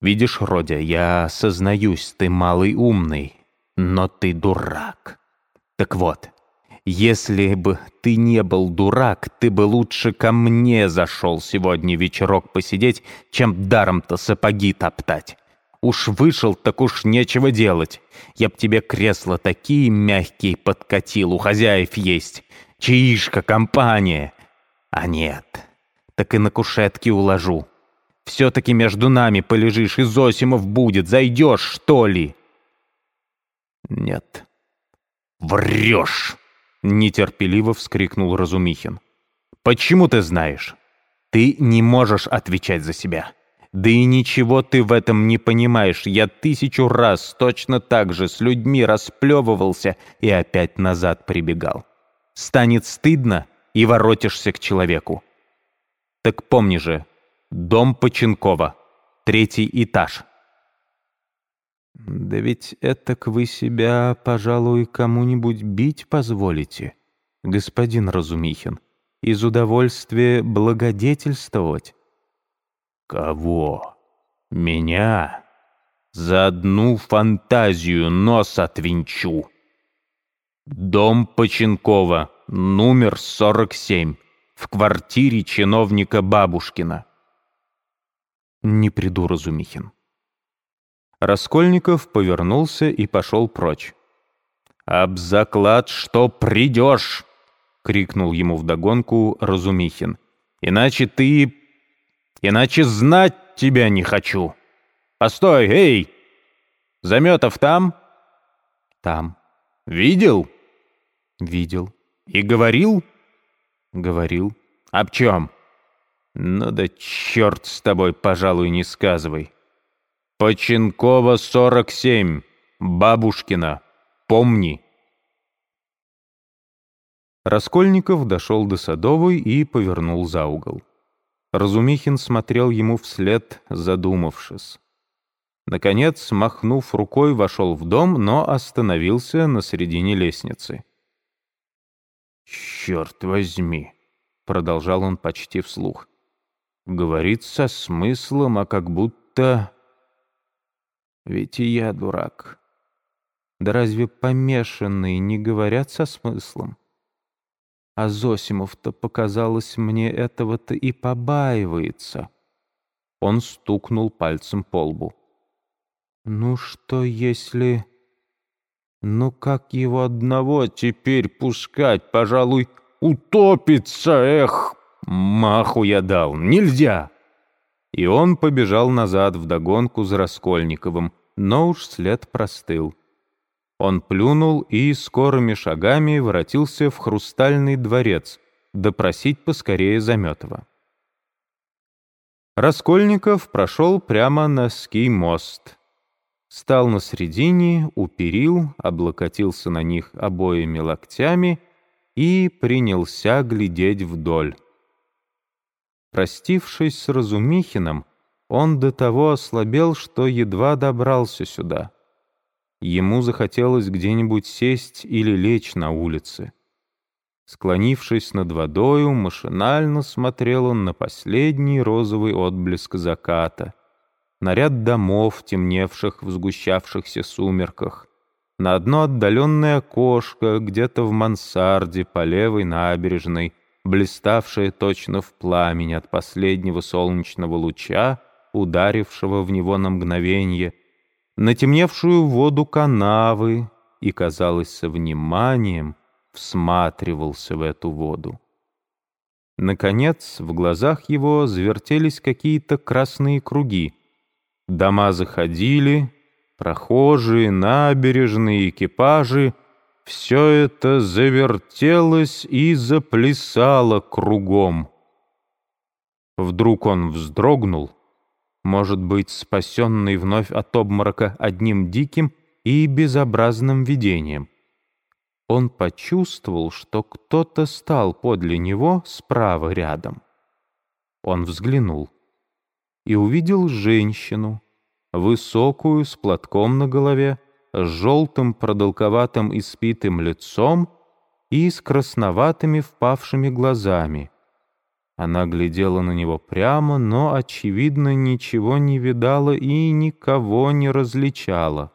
Видишь, Родя, я сознаюсь, ты малый умный, но ты дурак. Так вот, если бы ты не был дурак, ты бы лучше ко мне зашел сегодня вечерок посидеть, чем даром-то сапоги топтать. Уж вышел, так уж нечего делать. Я б тебе кресла такие мягкие подкатил, у хозяев есть. Чаишка, компания. А нет, так и на кушетке уложу. Все-таки между нами полежишь, и Зосимов будет. Зайдешь, что ли?» «Нет». «Врешь!» — нетерпеливо вскрикнул Разумихин. «Почему ты знаешь? Ты не можешь отвечать за себя. Да и ничего ты в этом не понимаешь. Я тысячу раз точно так же с людьми расплевывался и опять назад прибегал. Станет стыдно, и воротишься к человеку. Так помни же, Дом Поченкова. Третий этаж. Да ведь этак вы себя, пожалуй, кому-нибудь бить позволите, господин Разумихин, из удовольствия благодетельствовать. Кого? Меня? За одну фантазию нос отвинчу. Дом Поченкова, номер 47, в квартире чиновника Бабушкина. Не приду, Разумихин. Раскольников повернулся и пошел прочь. «Об заклад, что придешь!» — крикнул ему вдогонку Разумихин. «Иначе ты... Иначе знать тебя не хочу! Постой, эй! Заметов там?» «Там». «Видел?» «Видел». «И говорил?» «Говорил». «Об чем?» Ну да черт с тобой, пожалуй, не сказывай. Поченкова, 47, Бабушкина, помни. Раскольников дошел до Садовой и повернул за угол. Разумихин смотрел ему вслед, задумавшись. Наконец, махнув рукой, вошел в дом, но остановился на середине лестницы. «Черт возьми!» — продолжал он почти вслух. Говорит со смыслом, а как будто... Ведь и я дурак. Да разве помешанные не говорят со смыслом? А Зосимов-то, показалось мне, этого-то и побаивается. Он стукнул пальцем по лбу. Ну что, если... Ну как его одного теперь пускать, пожалуй, утопится, эх, Маху я дал, нельзя!» И он побежал назад вдогонку за Раскольниковым, но уж след простыл. Он плюнул и скорыми шагами воротился в хрустальный дворец, допросить поскорее Заметова. Раскольников прошел прямо на ский-мост. Стал на средине, у перил, облокотился на них обоими локтями и принялся глядеть вдоль. Простившись с Разумихиным, он до того ослабел, что едва добрался сюда. Ему захотелось где-нибудь сесть или лечь на улице. Склонившись над водою, машинально смотрел он на последний розовый отблеск заката, на ряд домов, темневших в сгущавшихся сумерках, на одно отдаленное окошко где-то в мансарде по левой набережной, блиставшее точно в пламени от последнего солнечного луча, ударившего в него на мгновение, на темневшую воду канавы и, казалось, со вниманием всматривался в эту воду. Наконец, в глазах его завертелись какие-то красные круги. Дома заходили, прохожие, набережные, экипажи — все это завертелось и заплясало кругом. Вдруг он вздрогнул, может быть, спасенный вновь от обморока одним диким и безобразным видением. Он почувствовал, что кто-то стал подле него справа рядом. Он взглянул и увидел женщину, высокую, с платком на голове, с желтым продолговатым испитым лицом и с красноватыми впавшими глазами. Она глядела на него прямо, но, очевидно, ничего не видала и никого не различала.